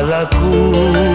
cada cuna.